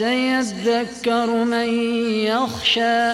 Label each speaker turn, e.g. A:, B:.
A: سيذكر من يخشى